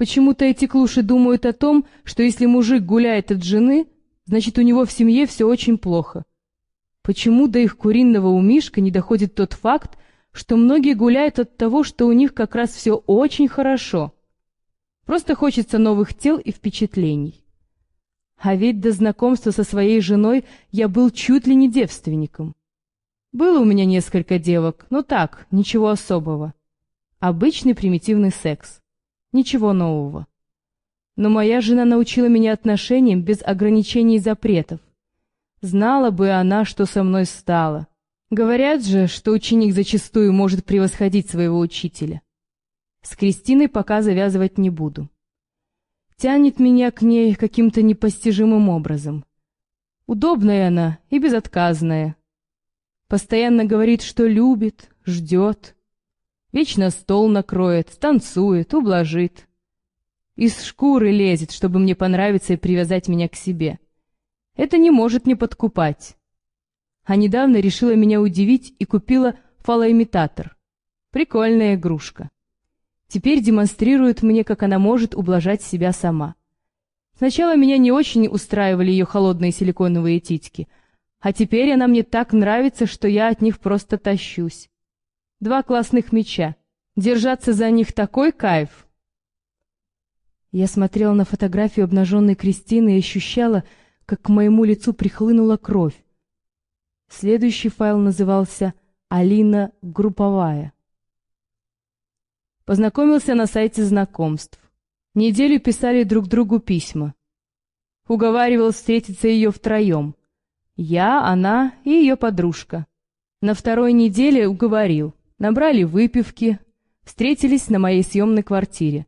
Почему-то эти клуши думают о том, что если мужик гуляет от жены, значит у него в семье все очень плохо. Почему до их куриного умишка не доходит тот факт, что многие гуляют от того, что у них как раз все очень хорошо. Просто хочется новых тел и впечатлений. А ведь до знакомства со своей женой я был чуть ли не девственником. Было у меня несколько девок, но так, ничего особого. Обычный примитивный секс. Ничего нового. Но моя жена научила меня отношениям без ограничений и запретов. Знала бы она, что со мной стало. Говорят же, что ученик зачастую может превосходить своего учителя. С Кристиной пока завязывать не буду. Тянет меня к ней каким-то непостижимым образом. Удобная она и безотказная. Постоянно говорит, что любит, ждет. Вечно стол накроет, станцует, ублажит. Из шкуры лезет, чтобы мне понравиться и привязать меня к себе. Это не может не подкупать а недавно решила меня удивить и купила фалоимитатор. Прикольная игрушка. Теперь демонстрирует мне, как она может ублажать себя сама. Сначала меня не очень устраивали ее холодные силиконовые титьки, а теперь она мне так нравится, что я от них просто тащусь. Два классных меча. Держаться за них такой кайф. Я смотрела на фотографию обнаженной Кристины и ощущала, как к моему лицу прихлынула кровь. Следующий файл назывался «Алина Групповая». Познакомился на сайте знакомств. Неделю писали друг другу письма. Уговаривал встретиться ее втроем. Я, она и ее подружка. На второй неделе уговорил. Набрали выпивки, встретились на моей съемной квартире.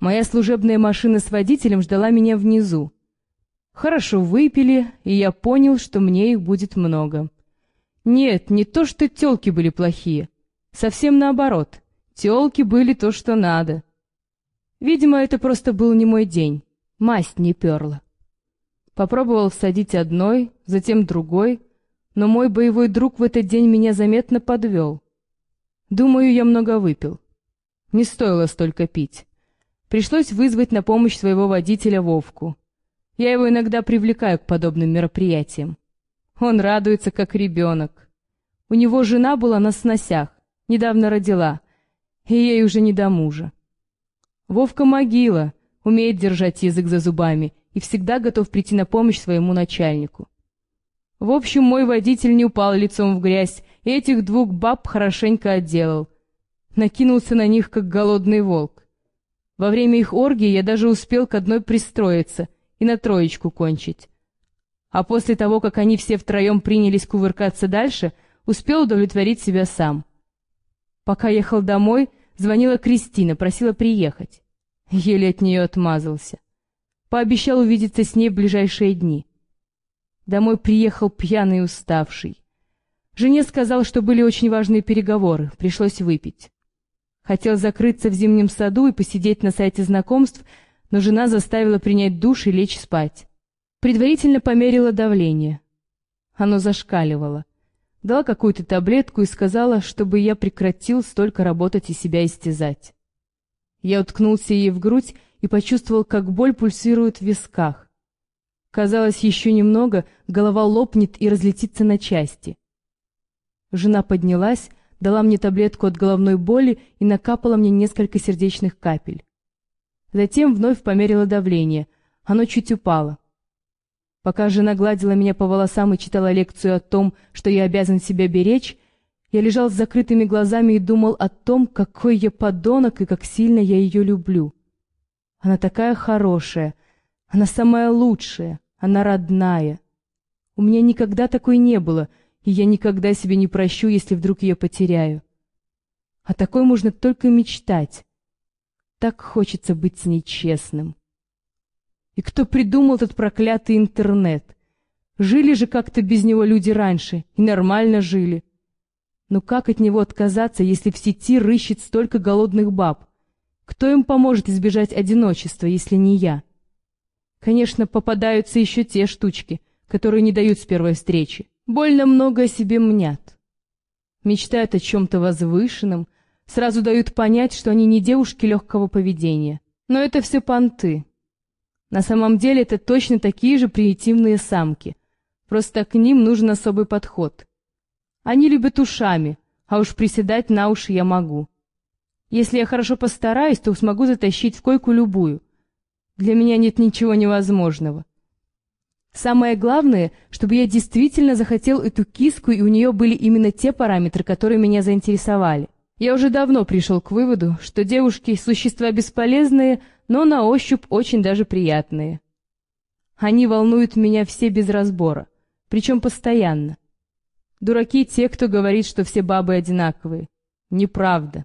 Моя служебная машина с водителем ждала меня внизу. Хорошо выпили, и я понял, что мне их будет много. Нет, не то, что тёлки были плохие. Совсем наоборот. Тёлки были то, что надо. Видимо, это просто был не мой день. Масть не перла. Попробовал всадить одной, затем другой, но мой боевой друг в этот день меня заметно подвел. Думаю, я много выпил. Не стоило столько пить. Пришлось вызвать на помощь своего водителя Вовку. Я его иногда привлекаю к подобным мероприятиям. Он радуется, как ребенок. У него жена была на сносях, недавно родила, и ей уже не до мужа. Вовка могила, умеет держать язык за зубами и всегда готов прийти на помощь своему начальнику. В общем, мой водитель не упал лицом в грязь, этих двух баб хорошенько отделал. Накинулся на них, как голодный волк. Во время их оргии я даже успел к одной пристроиться — и на троечку кончить. А после того, как они все втроем принялись кувыркаться дальше, успел удовлетворить себя сам. Пока ехал домой, звонила Кристина, просила приехать. Еле от нее отмазался. Пообещал увидеться с ней в ближайшие дни. Домой приехал пьяный и уставший. Жене сказал, что были очень важные переговоры, пришлось выпить. Хотел закрыться в зимнем саду и посидеть на сайте знакомств, но жена заставила принять душ и лечь спать. Предварительно померила давление. Оно зашкаливало. Дала какую-то таблетку и сказала, чтобы я прекратил столько работать и себя истязать. Я уткнулся ей в грудь и почувствовал, как боль пульсирует в висках. Казалось, еще немного, голова лопнет и разлетится на части. Жена поднялась, дала мне таблетку от головной боли и накапала мне несколько сердечных капель. Затем вновь померила давление. Оно чуть упало. Пока жена гладила меня по волосам и читала лекцию о том, что я обязан себя беречь, я лежал с закрытыми глазами и думал о том, какой я подонок и как сильно я ее люблю. Она такая хорошая, она самая лучшая, она родная. У меня никогда такой не было, и я никогда себе не прощу, если вдруг ее потеряю. О такой можно только мечтать. Так хочется быть с ней честным. И кто придумал этот проклятый интернет? Жили же как-то без него люди раньше, и нормально жили. Но как от него отказаться, если в сети рыщет столько голодных баб? Кто им поможет избежать одиночества, если не я? Конечно, попадаются еще те штучки, которые не дают с первой встречи. Больно много о себе мнят. Мечтают о чем-то возвышенном, сразу дают понять, что они не девушки легкого поведения. Но это все понты. На самом деле это точно такие же примитивные самки. Просто к ним нужен особый подход. Они любят ушами, а уж приседать на уши я могу. Если я хорошо постараюсь, то смогу затащить в койку любую. Для меня нет ничего невозможного. Самое главное, чтобы я действительно захотел эту киску, и у нее были именно те параметры, которые меня заинтересовали. Я уже давно пришел к выводу, что девушки – существа бесполезные, но на ощупь очень даже приятные. Они волнуют меня все без разбора, причем постоянно. Дураки те, кто говорит, что все бабы одинаковые. Неправда.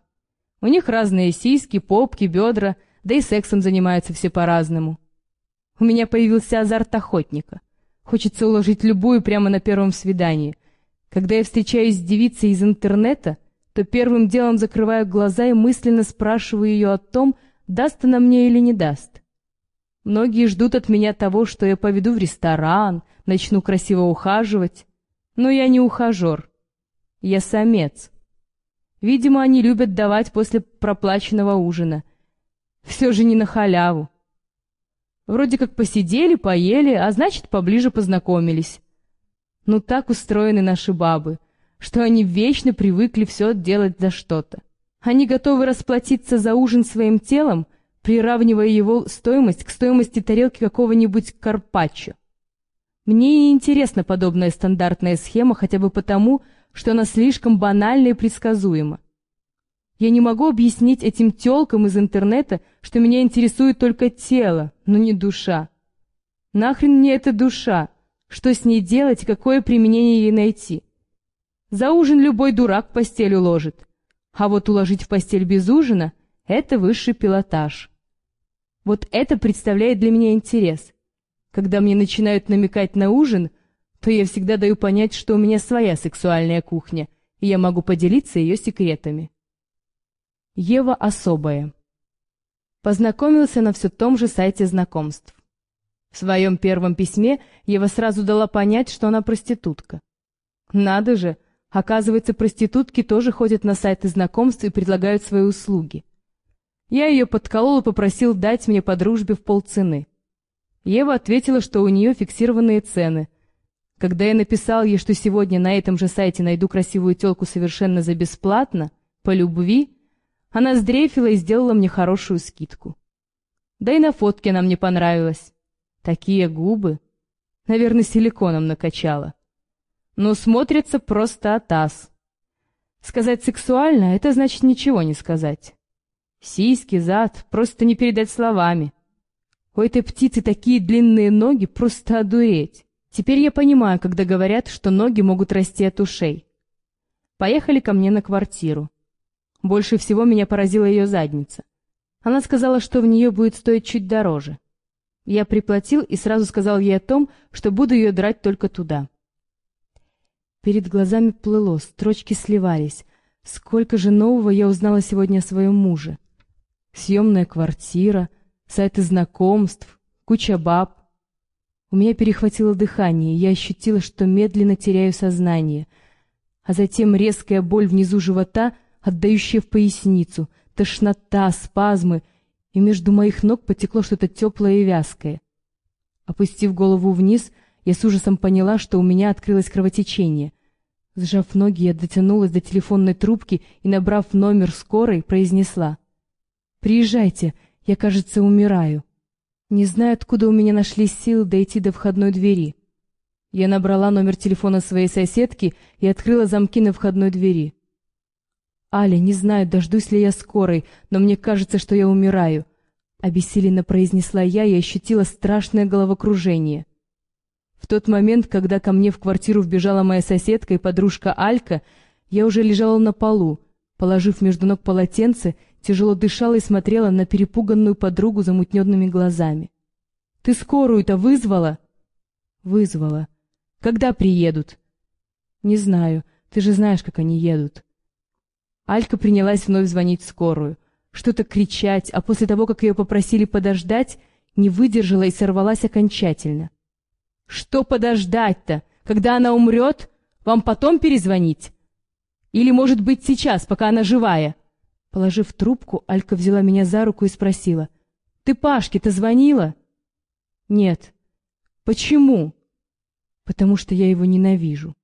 У них разные сиськи, попки, бедра, да и сексом занимаются все по-разному. У меня появился азарт охотника. Хочется уложить любую прямо на первом свидании. Когда я встречаюсь с девицей из интернета, то первым делом закрываю глаза и мысленно спрашиваю ее о том, даст она мне или не даст. Многие ждут от меня того, что я поведу в ресторан, начну красиво ухаживать. Но я не ухажер. Я самец. Видимо, они любят давать после проплаченного ужина. Все же не на халяву. Вроде как посидели, поели, а значит, поближе познакомились. Ну так устроены наши бабы, что они вечно привыкли все делать за что-то. Они готовы расплатиться за ужин своим телом, приравнивая его стоимость к стоимости тарелки какого-нибудь карпаччо. Мне не интересна подобная стандартная схема хотя бы потому, что она слишком банальна и предсказуема. Я не могу объяснить этим тёлкам из интернета, что меня интересует только тело, но не душа. Нахрен мне эта душа? Что с ней делать какое применение ей найти? За ужин любой дурак в постель уложит. А вот уложить в постель без ужина — это высший пилотаж. Вот это представляет для меня интерес. Когда мне начинают намекать на ужин, то я всегда даю понять, что у меня своя сексуальная кухня, и я могу поделиться ее секретами. Ева особая. Познакомился на все том же сайте знакомств. В своем первом письме Ева сразу дала понять, что она проститутка. Надо же, оказывается, проститутки тоже ходят на сайты знакомств и предлагают свои услуги. Я ее подколол и попросил дать мне по дружбе в полцены. Ева ответила, что у нее фиксированные цены. Когда я написал ей, что сегодня на этом же сайте найду красивую телку совершенно за бесплатно, по любви, она сдрефила и сделала мне хорошую скидку. Да и на фотке она мне понравилась. Такие губы. Наверное, силиконом накачала. Но смотрится просто атас. Сказать сексуально — это значит ничего не сказать. Сиськи, зад, просто не передать словами. У этой птицы такие длинные ноги, просто одуреть. Теперь я понимаю, когда говорят, что ноги могут расти от ушей. Поехали ко мне на квартиру. Больше всего меня поразила ее задница. Она сказала, что в нее будет стоить чуть дороже. Я приплатил и сразу сказал ей о том, что буду ее драть только туда. Перед глазами плыло, строчки сливались. Сколько же нового я узнала сегодня о своем муже. Съемная квартира, сайты знакомств, куча баб. У меня перехватило дыхание, я ощутила, что медленно теряю сознание. А затем резкая боль внизу живота отдающая в поясницу, тошнота, спазмы, и между моих ног потекло что-то теплое и вязкое. Опустив голову вниз, я с ужасом поняла, что у меня открылось кровотечение. Сжав ноги, я дотянулась до телефонной трубки и, набрав номер скорой, произнесла. «Приезжайте, я, кажется, умираю». Не знаю, откуда у меня нашлись силы дойти до входной двери. Я набрала номер телефона своей соседки и открыла замки на входной двери. «Аля, не знаю, дождусь ли я скорой, но мне кажется, что я умираю», — обессиленно произнесла я и ощутила страшное головокружение. В тот момент, когда ко мне в квартиру вбежала моя соседка и подружка Алька, я уже лежала на полу, положив между ног полотенце, тяжело дышала и смотрела на перепуганную подругу замутненными глазами. «Ты скорую-то вызвала?» «Вызвала. Когда приедут?» «Не знаю. Ты же знаешь, как они едут». Алька принялась вновь звонить в скорую, что-то кричать, а после того, как ее попросили подождать, не выдержала и сорвалась окончательно. «Что подождать-то? Когда она умрет? Вам потом перезвонить? Или, может быть, сейчас, пока она живая?» Положив трубку, Алька взяла меня за руку и спросила. Ты Пашке-то звонила? Нет. Почему? Потому что я его ненавижу.